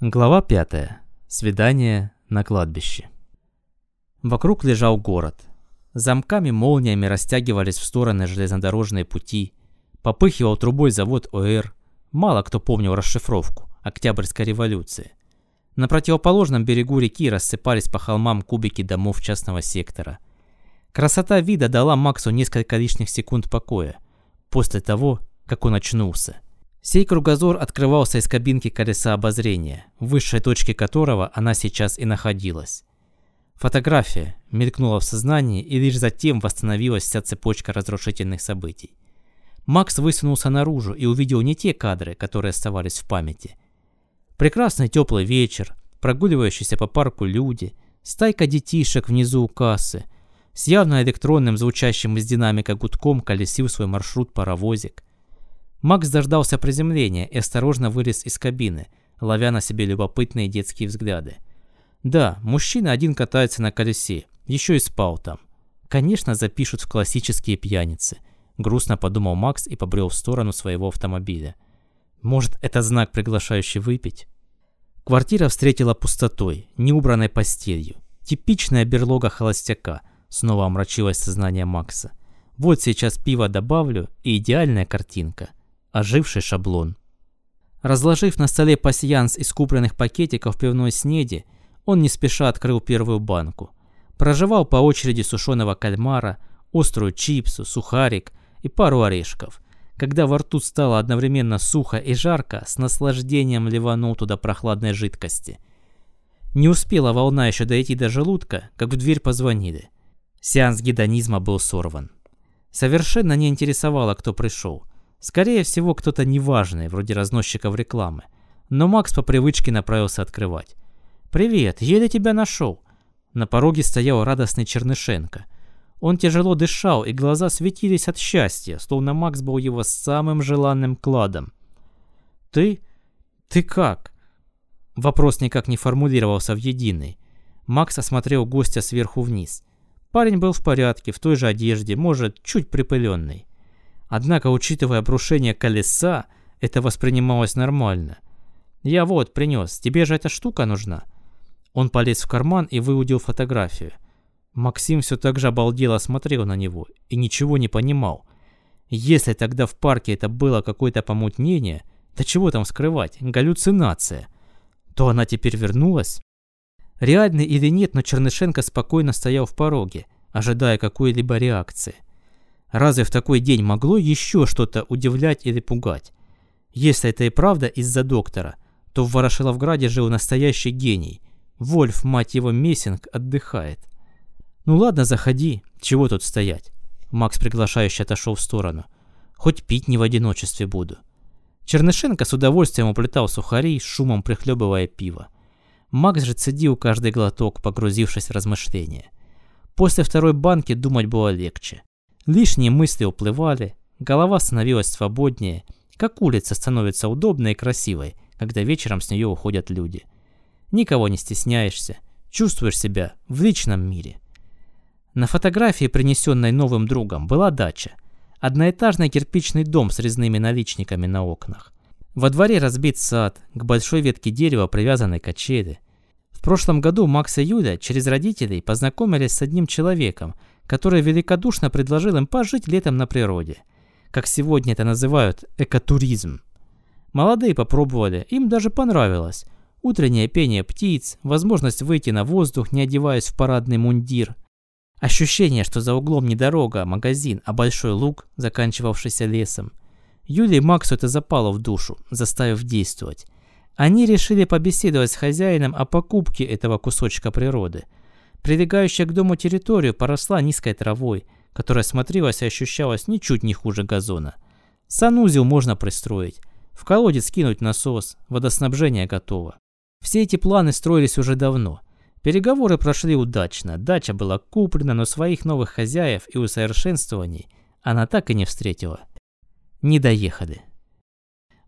Глава 5. Свидание на кладбище. Вокруг лежал город. Замками молниями растягивались в стороны железнодорожные пути. Попыхивал трубой завод ОР. Мало кто помнил расшифровку Октябрьской революции. На противоположном берегу реки рассыпались по холмам кубики домов частного сектора. Красота вида дала Максу несколько лишних секунд покоя, после того, как он очнулся. Сей кругозор открывался из кабинки колеса обозрения, в высшей точке которого она сейчас и находилась. Фотография мелькнула в сознании, и лишь затем восстановилась вся цепочка разрушительных событий. Макс высунулся наружу и увидел не те кадры, которые оставались в памяти. Прекрасный теплый вечер, прогуливающиеся по парку люди, стайка детишек внизу у кассы, с явно электронным звучащим из динамика гудком колесил свой маршрут паровозик, Макс дождался приземления и осторожно вылез из кабины, ловя на себе любопытные детские взгляды. Да, мужчина один катается на колесе, еще и спал там. Конечно, запишут в классические пьяницы. Грустно подумал Макс и побрел в сторону своего автомобиля. Может, это знак, приглашающий выпить? Квартира встретила пустотой, неубранной постелью. Типичная берлога холостяка, снова омрачилось сознание Макса. Вот сейчас пиво добавлю, и идеальная картинка оживший шаблон. Разложив на столе пасьянс из купленных пакетиков пивной снеди, он не спеша открыл первую банку. Прожевал по очереди сушеного кальмара, острую чипсу, сухарик и пару орешков. Когда во рту стало одновременно сухо и жарко, с наслаждением ливанул туда прохладной жидкости. Не успела волна еще дойти до желудка, как в дверь позвонили. Сеанс гедонизма был сорван. Совершенно не интересовало, кто пришел. Скорее всего, кто-то неважный, вроде разносчиков рекламы. Но Макс по привычке направился открывать. «Привет, еле тебя нашел». На пороге стоял радостный Чернышенко. Он тяжело дышал, и глаза светились от счастья, словно Макс был его самым желанным кладом. «Ты? Ты как?» Вопрос никак не формулировался в единый. Макс осмотрел гостя сверху вниз. Парень был в порядке, в той же одежде, может, чуть припыленный. Однако, учитывая обрушение колеса, это воспринималось нормально. «Я вот, принес. Тебе же эта штука нужна». Он полез в карман и выудил фотографию. Максим все так же обалдело смотрел на него и ничего не понимал. Если тогда в парке это было какое-то помутнение, да чего там скрывать, галлюцинация, то она теперь вернулась? Реальный или нет, но Чернышенко спокойно стоял в пороге, ожидая какой-либо реакции. Разве в такой день могло еще что-то удивлять или пугать? Если это и правда из-за доктора, то в Ворошиловграде жил настоящий гений. Вольф, мать его, Мессинг, отдыхает. «Ну ладно, заходи. Чего тут стоять?» Макс приглашающе отошел в сторону. «Хоть пить не в одиночестве буду». Чернышенко с удовольствием уплетал сухари, шумом прихлебывая пиво. Макс же цедил каждый глоток, погрузившись в размышления. После второй банки думать было легче. Лишние мысли уплывали, голова становилась свободнее, как улица становится удобной и красивой, когда вечером с нее уходят люди. Никого не стесняешься, чувствуешь себя в личном мире. На фотографии, принесенной новым другом, была дача. Одноэтажный кирпичный дом с резными наличниками на окнах. Во дворе разбит сад, к большой ветке дерева привязаны качели. В прошлом году Макс и Юля через родителей познакомились с одним человеком, который великодушно предложил им пожить летом на природе. Как сегодня это называют, экотуризм. Молодые попробовали, им даже понравилось. Утреннее пение птиц, возможность выйти на воздух, не одеваясь в парадный мундир. Ощущение, что за углом не дорога, а магазин, а большой луг, заканчивавшийся лесом. Юле и Максу это запало в душу, заставив действовать. Они решили побеседовать с хозяином о покупке этого кусочка природы – Прилегающая к дому территорию поросла низкой травой, которая смотрелась и ощущалась ничуть не хуже газона. Санузел можно пристроить, в колодец кинуть насос, водоснабжение готово. Все эти планы строились уже давно. Переговоры прошли удачно, дача была куплена, но своих новых хозяев и усовершенствований она так и не встретила. Не доехали.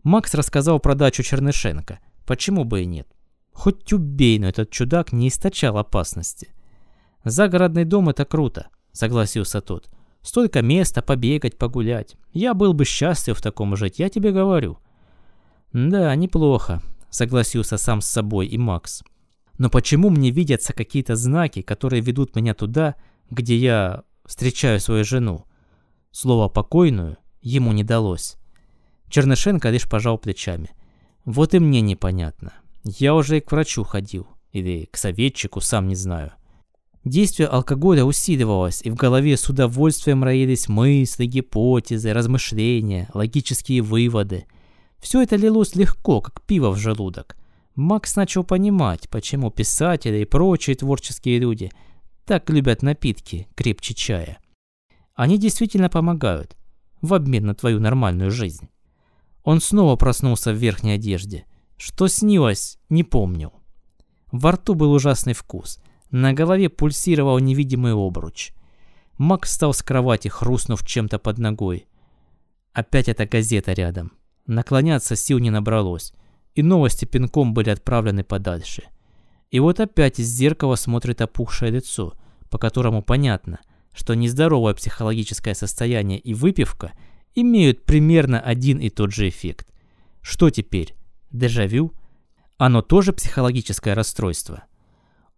Макс рассказал про дачу Чернышенко. Почему бы и нет? Хоть убей, но этот чудак не источал опасности. «Загородный дом — это круто», — согласился тот. «Столько места, побегать, погулять. Я был бы счастлив в таком жить, я тебе говорю». «Да, неплохо», — согласился сам с собой и Макс. Но почему мне видятся какие-то знаки, которые ведут меня туда, где я встречаю свою жену? Слово «покойную» ему не далось. Чернышенко лишь пожал плечами. Вот и мне непонятно. Я уже и к врачу ходил. Или к советчику, сам не знаю. Действие алкоголя усиливалось, и в голове с удовольствием роились мысли, гипотезы, размышления, логические выводы. Все это лилось легко, как пиво в желудок. Макс начал понимать, почему писатели и прочие творческие люди так любят напитки крепче чая. Они действительно помогают в обмен на твою нормальную жизнь. Он снова проснулся в верхней одежде. Что снилось, не помнил. Во рту был ужасный вкус – на голове пульсировал невидимый обруч. Мак встал с кровати, хрустнув чем-то под ногой. Опять эта газета рядом. Наклоняться сил не набралось, и новости пинком были отправлены подальше. И вот опять из зеркала смотрит опухшее лицо, по которому понятно, что нездоровое психологическое состояние и выпивка имеют примерно один и тот же эффект. Что теперь? Дежавю? Оно тоже психологическое расстройство?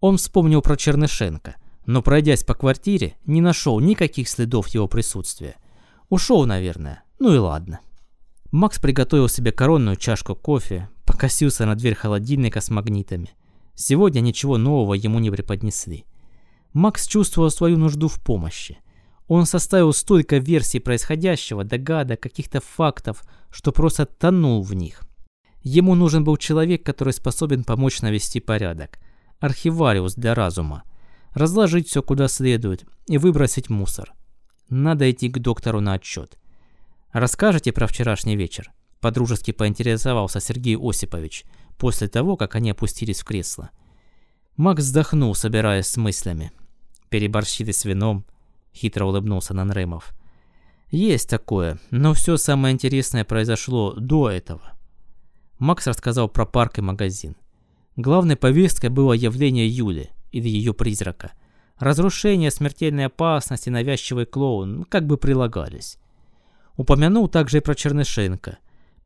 Он вспомнил про Чернышенко, но пройдясь по квартире, не нашел никаких следов его присутствия. Ушел, наверное. Ну и ладно. Макс приготовил себе коронную чашку кофе, покосился на дверь холодильника с магнитами. Сегодня ничего нового ему не преподнесли. Макс чувствовал свою нужду в помощи. Он составил столько версий происходящего, догадок, каких-то фактов, что просто тонул в них. Ему нужен был человек, который способен помочь навести порядок – архивариус для разума. Разложить все куда следует и выбросить мусор. Надо идти к доктору на отчет. Расскажете про вчерашний вечер? Подружески поинтересовался Сергей Осипович после того, как они опустились в кресло. Макс вздохнул, собираясь с мыслями. Переборщили с вином, хитро улыбнулся Нанремов. Есть такое, но все самое интересное произошло до этого. Макс рассказал про парк и магазин. Главной повесткой было явление Юли или ее призрака. Разрушение, смертельная опасность и навязчивый клоун ну, как бы прилагались. Упомянул также и про Чернышенко.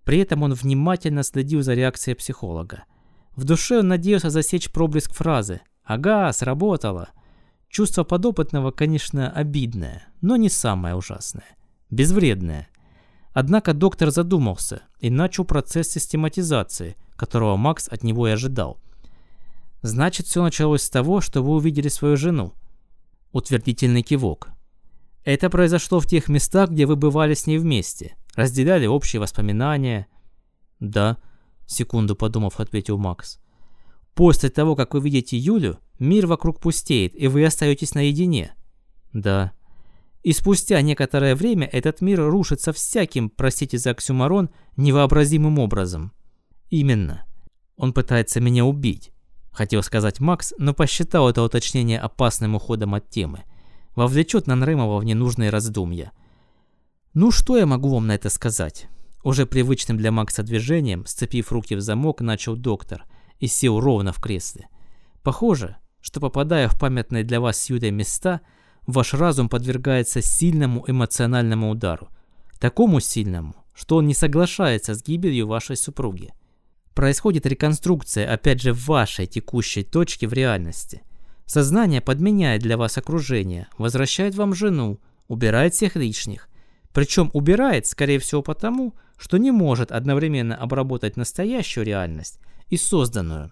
При этом он внимательно следил за реакцией психолога. В душе он надеялся засечь проблеск фразы «Ага, сработало». Чувство подопытного, конечно, обидное, но не самое ужасное. Безвредное. Однако доктор задумался и начал процесс систематизации – которого Макс от него и ожидал. «Значит, все началось с того, что вы увидели свою жену?» Утвердительный кивок. «Это произошло в тех местах, где вы бывали с ней вместе, разделяли общие воспоминания?» «Да», — секунду подумав, ответил Макс. «После того, как вы видите Юлю, мир вокруг пустеет, и вы остаетесь наедине?» «Да». И спустя некоторое время этот мир рушится всяким, простите за оксюмарон, невообразимым образом. Именно. Он пытается меня убить. Хотел сказать Макс, но посчитал это уточнение опасным уходом от темы. Вовлечет Нанрымова в ненужные раздумья. Ну что я могу вам на это сказать? Уже привычным для Макса движением, сцепив руки в замок, начал доктор и сел ровно в кресле. Похоже, что попадая в памятные для вас с места, ваш разум подвергается сильному эмоциональному удару. Такому сильному, что он не соглашается с гибелью вашей супруги происходит реконструкция, опять же, вашей текущей точки в реальности. Сознание подменяет для вас окружение, возвращает вам жену, убирает всех лишних. Причем убирает, скорее всего, потому, что не может одновременно обработать настоящую реальность и созданную.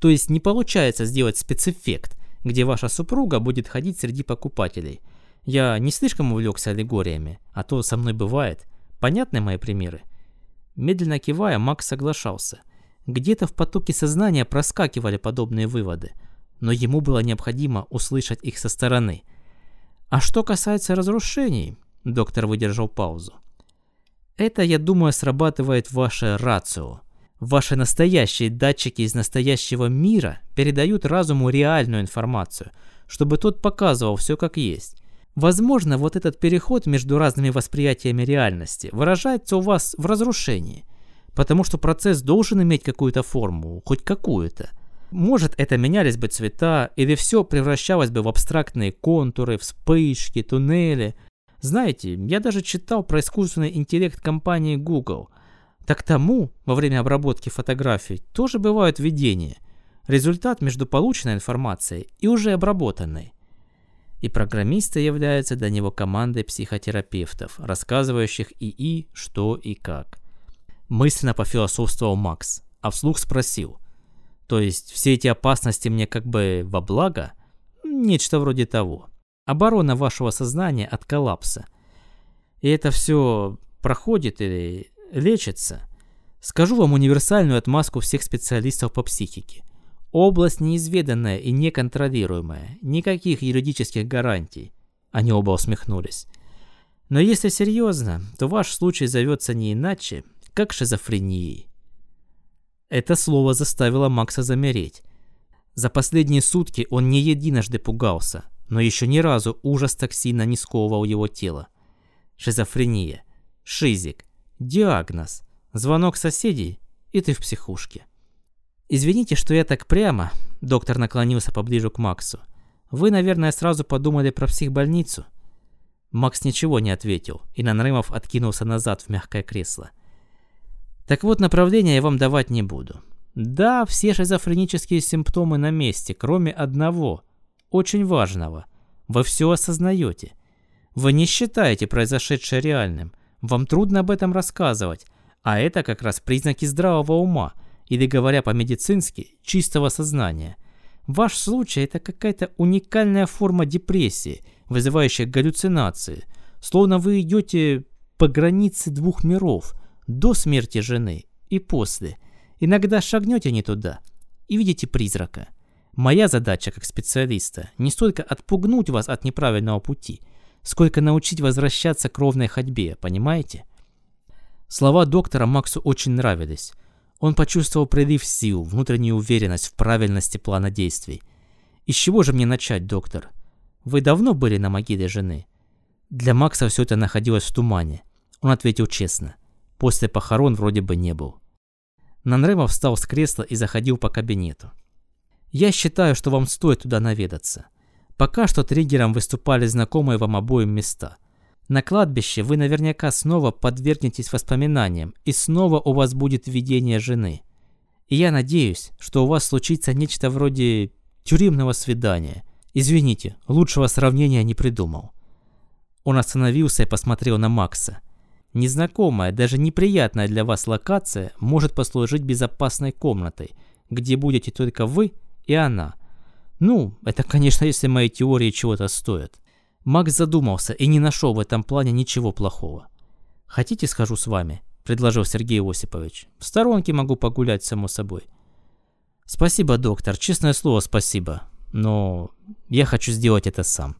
То есть не получается сделать спецэффект, где ваша супруга будет ходить среди покупателей. Я не слишком увлекся аллегориями, а то со мной бывает. Понятны мои примеры? Медленно кивая, Макс соглашался – где-то в потоке сознания проскакивали подобные выводы, но ему было необходимо услышать их со стороны. А что касается разрушений, доктор выдержал паузу. Это, я думаю, срабатывает ваше рацио. Ваши настоящие датчики из настоящего мира передают разуму реальную информацию, чтобы тот показывал все как есть. Возможно, вот этот переход между разными восприятиями реальности выражается у вас в разрушении – Потому что процесс должен иметь какую-то форму, хоть какую-то. Может, это менялись бы цвета, или все превращалось бы в абстрактные контуры, вспышки, туннели. Знаете, я даже читал про искусственный интеллект компании Google. Так тому во время обработки фотографий тоже бывают видения. Результат между полученной информацией и уже обработанной. И программисты являются для него командой психотерапевтов, рассказывающих ИИ, что и как. Мысленно пофилософствовал Макс, а вслух спросил. То есть все эти опасности мне как бы во благо? Нечто вроде того. Оборона вашего сознания от коллапса. И это все проходит или лечится. Скажу вам универсальную отмазку всех специалистов по психике. Область неизведанная и неконтролируемая. Никаких юридических гарантий. Они оба усмехнулись. Но если серьезно, то ваш случай зовется не иначе, как шизофренией. Это слово заставило Макса замереть. За последние сутки он не единожды пугался, но еще ни разу ужас так сильно не сковывал его тело. Шизофрения. Шизик. Диагноз. Звонок соседей, и ты в психушке. Извините, что я так прямо, доктор наклонился поближе к Максу. Вы, наверное, сразу подумали про психбольницу. Макс ничего не ответил, и Нанрымов откинулся назад в мягкое кресло. Так вот, направление я вам давать не буду. Да, все шизофренические симптомы на месте, кроме одного, очень важного. Вы все осознаете. Вы не считаете произошедшее реальным, вам трудно об этом рассказывать, а это как раз признаки здравого ума, или говоря по-медицински, чистого сознания. Ваш случай – это какая-то уникальная форма депрессии, вызывающая галлюцинации, словно вы идете по границе двух миров, до смерти жены и после. Иногда шагнете не туда и видите призрака. Моя задача как специалиста не столько отпугнуть вас от неправильного пути – сколько научить возвращаться к ровной ходьбе, понимаете? Слова доктора Максу очень нравились. Он почувствовал прилив сил, внутреннюю уверенность в правильности плана действий. «Из чего же мне начать, доктор? Вы давно были на могиле жены?» Для Макса все это находилось в тумане. Он ответил честно. После похорон вроде бы не был. Нанрема встал с кресла и заходил по кабинету. «Я считаю, что вам стоит туда наведаться. Пока что триггером выступали знакомые вам обоим места. На кладбище вы наверняка снова подвергнетесь воспоминаниям, и снова у вас будет видение жены. И я надеюсь, что у вас случится нечто вроде тюремного свидания. Извините, лучшего сравнения не придумал. Он остановился и посмотрел на Макса. Незнакомая, даже неприятная для вас локация может послужить безопасной комнатой, где будете только вы и она – ну, это, конечно, если мои теории чего-то стоят. Макс задумался и не нашел в этом плане ничего плохого. «Хотите, схожу с вами?» – предложил Сергей Осипович. «В сторонке могу погулять, само собой». «Спасибо, доктор, честное слово, спасибо. Но я хочу сделать это сам».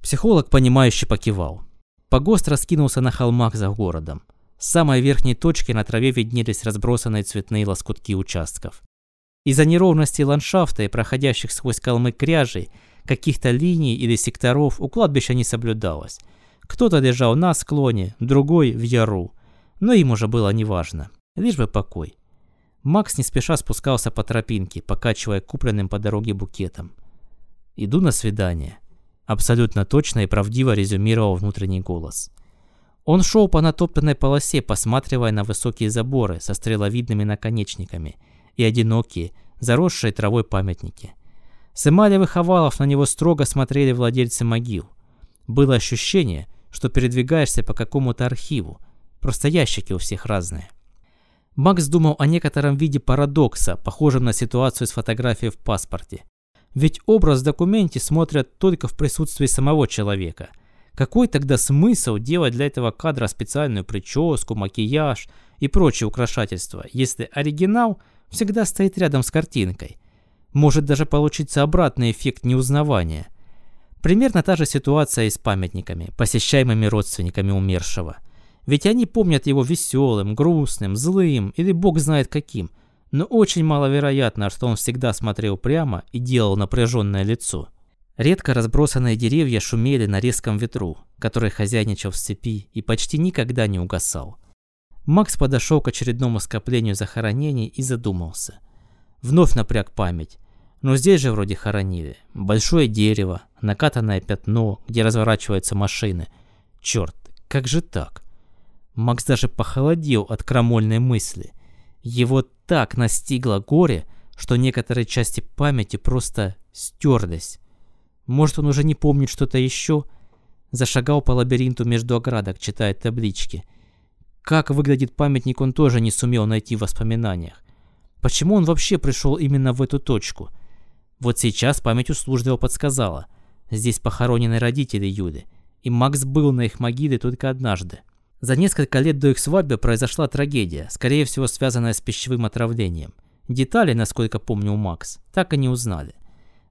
Психолог, понимающе покивал. Погост раскинулся на холмах за городом. С самой верхней точки на траве виднелись разбросанные цветные лоскутки участков. Из-за неровности ландшафта и проходящих сквозь холмы кряжей, каких-то линий или секторов у кладбища не соблюдалось. Кто-то лежал на склоне, другой в яру. Но им уже было неважно. Лишь бы покой. Макс не спеша спускался по тропинке, покачивая купленным по дороге букетом. «Иду на свидание», — абсолютно точно и правдиво резюмировал внутренний голос. Он шел по натоптанной полосе, посматривая на высокие заборы со стреловидными наконечниками — и одинокие, заросшие травой памятники. С эмалевых овалов на него строго смотрели владельцы могил. Было ощущение, что передвигаешься по какому-то архиву, просто ящики у всех разные. Макс думал о некотором виде парадокса, похожем на ситуацию с фотографией в паспорте. Ведь образ в документе смотрят только в присутствии самого человека. Какой тогда смысл делать для этого кадра специальную прическу, макияж и прочие украшательства, если оригинал всегда стоит рядом с картинкой. Может даже получиться обратный эффект неузнавания. Примерно та же ситуация и с памятниками, посещаемыми родственниками умершего. Ведь они помнят его веселым, грустным, злым или бог знает каким, но очень маловероятно, что он всегда смотрел прямо и делал напряженное лицо. Редко разбросанные деревья шумели на резком ветру, который хозяйничал в степи и почти никогда не угасал. Макс подошел к очередному скоплению захоронений и задумался. Вновь напряг память. Но здесь же вроде хоронили. Большое дерево, накатанное пятно, где разворачиваются машины. Черт, как же так? Макс даже похолодел от крамольной мысли. Его так настигло горе, что некоторые части памяти просто стерлись. Может, он уже не помнит что-то еще? Зашагал по лабиринту между оградок, читая таблички. Как выглядит памятник, он тоже не сумел найти в воспоминаниях. Почему он вообще пришел именно в эту точку? Вот сейчас память услужливо подсказала. Здесь похоронены родители Юли, и Макс был на их могиле только однажды. За несколько лет до их свадьбы произошла трагедия, скорее всего связанная с пищевым отравлением. Детали, насколько помнил Макс, так и не узнали.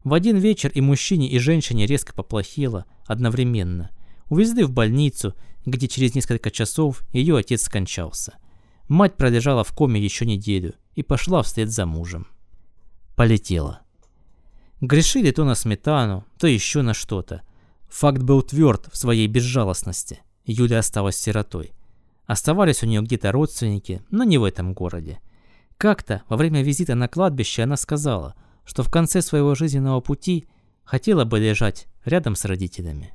В один вечер и мужчине, и женщине резко поплохело одновременно. Увезли в больницу, где через несколько часов ее отец скончался. Мать пролежала в коме еще неделю и пошла вслед за мужем. Полетела. Грешили то на сметану, то еще на что-то. Факт был тверд в своей безжалостности. Юля осталась сиротой. Оставались у нее где-то родственники, но не в этом городе. Как-то во время визита на кладбище она сказала, что в конце своего жизненного пути хотела бы лежать рядом с родителями.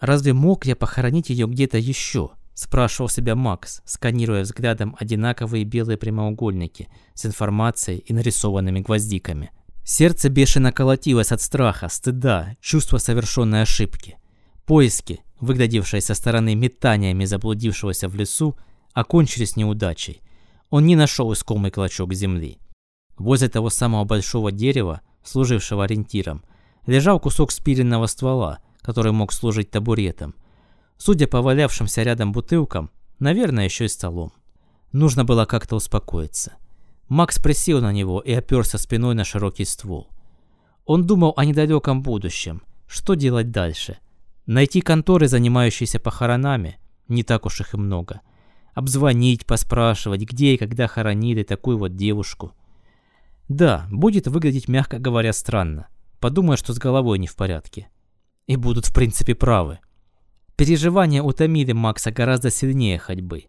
«Разве мог я похоронить ее где-то еще?» – спрашивал себя Макс, сканируя взглядом одинаковые белые прямоугольники с информацией и нарисованными гвоздиками. Сердце бешено колотилось от страха, стыда, чувства совершенной ошибки. Поиски, выглядевшие со стороны метаниями заблудившегося в лесу, окончились неудачей. Он не нашел искомый клочок земли. Возле того самого большого дерева, служившего ориентиром, лежал кусок спиленного ствола, который мог служить табуретом. Судя по валявшимся рядом бутылкам, наверное, еще и столом. Нужно было как-то успокоиться. Макс присел на него и оперся спиной на широкий ствол. Он думал о недалеком будущем. Что делать дальше? Найти конторы, занимающиеся похоронами, не так уж их и много. Обзвонить, поспрашивать, где и когда хоронили такую вот девушку. Да, будет выглядеть, мягко говоря, странно. Подумая, что с головой не в порядке и будут в принципе правы. Переживания утомили Макса гораздо сильнее ходьбы.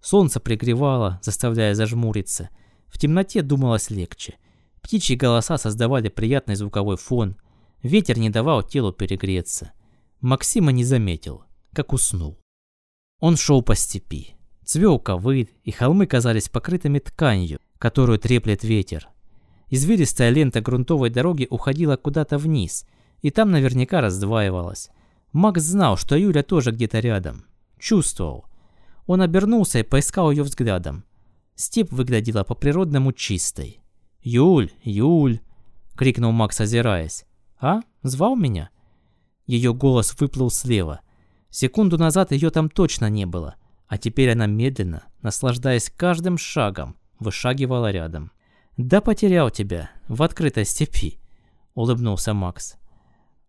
Солнце пригревало, заставляя зажмуриться. В темноте думалось легче. Птичьи голоса создавали приятный звуковой фон. Ветер не давал телу перегреться. Максима не заметил, как уснул. Он шел по степи. Цвел ковыль, и холмы казались покрытыми тканью, которую треплет ветер. Извилистая лента грунтовой дороги уходила куда-то вниз – и там наверняка раздваивалась. Макс знал, что Юля тоже где-то рядом. Чувствовал. Он обернулся и поискал ее взглядом. Степ выглядела по-природному чистой. «Юль, Юль!» — крикнул Макс, озираясь. «А? Звал меня?» Ее голос выплыл слева. Секунду назад ее там точно не было, а теперь она медленно, наслаждаясь каждым шагом, вышагивала рядом. «Да потерял тебя, в открытой степи», — улыбнулся Макс.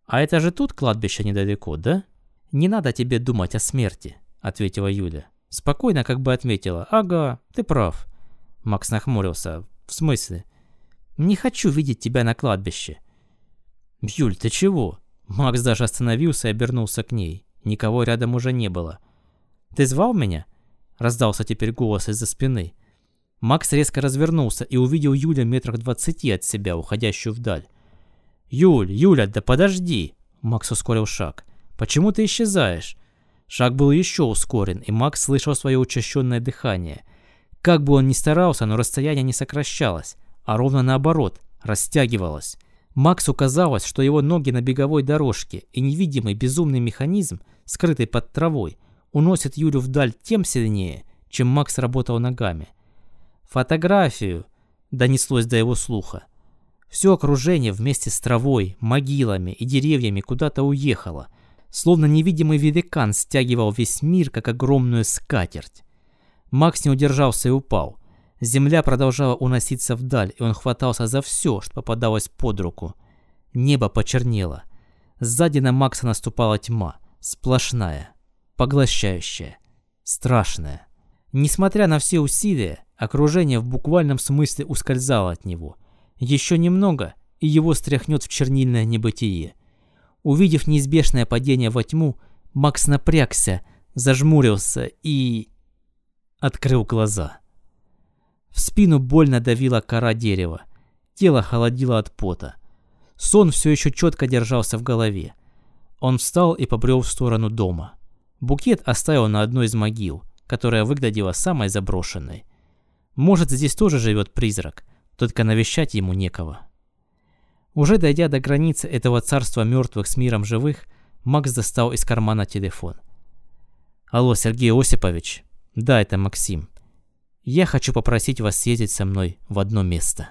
«А это же тут кладбище недалеко, да?» «Не надо тебе думать о смерти», — ответила Юля. Спокойно как бы отметила. «Ага, ты прав». Макс нахмурился. «В смысле?» «Не хочу видеть тебя на кладбище». «Юль, ты чего?» Макс даже остановился и обернулся к ней. Никого рядом уже не было. «Ты звал меня?» Раздался теперь голос из-за спины. Макс резко развернулся и увидел Юля метрах двадцати от себя, уходящую вдаль. «Юль, Юля, да подожди!» Макс ускорил шаг. «Почему ты исчезаешь?» Шаг был еще ускорен, и Макс слышал свое учащенное дыхание. Как бы он ни старался, но расстояние не сокращалось, а ровно наоборот, растягивалось. Максу казалось, что его ноги на беговой дорожке и невидимый безумный механизм, скрытый под травой, уносит Юлю вдаль тем сильнее, чем Макс работал ногами. «Фотографию!» – донеслось до его слуха. Все окружение вместе с травой, могилами и деревьями куда-то уехало, словно невидимый великан стягивал весь мир, как огромную скатерть. Макс не удержался и упал. Земля продолжала уноситься вдаль, и он хватался за все, что попадалось под руку. Небо почернело. Сзади на Макса наступала тьма, сплошная, поглощающая, страшная. Несмотря на все усилия, окружение в буквальном смысле ускользало от него – еще немного, и его стряхнет в чернильное небытие. Увидев неизбежное падение во тьму, Макс напрягся, зажмурился и... открыл глаза. В спину больно давила кора дерева. Тело холодило от пота. Сон все еще четко держался в голове. Он встал и побрел в сторону дома. Букет оставил на одной из могил, которая выглядела самой заброшенной. Может, здесь тоже живет призрак, только навещать ему некого. Уже дойдя до границы этого царства мертвых с миром живых, Макс достал из кармана телефон. «Алло, Сергей Осипович. Да, это Максим. Я хочу попросить вас съездить со мной в одно место».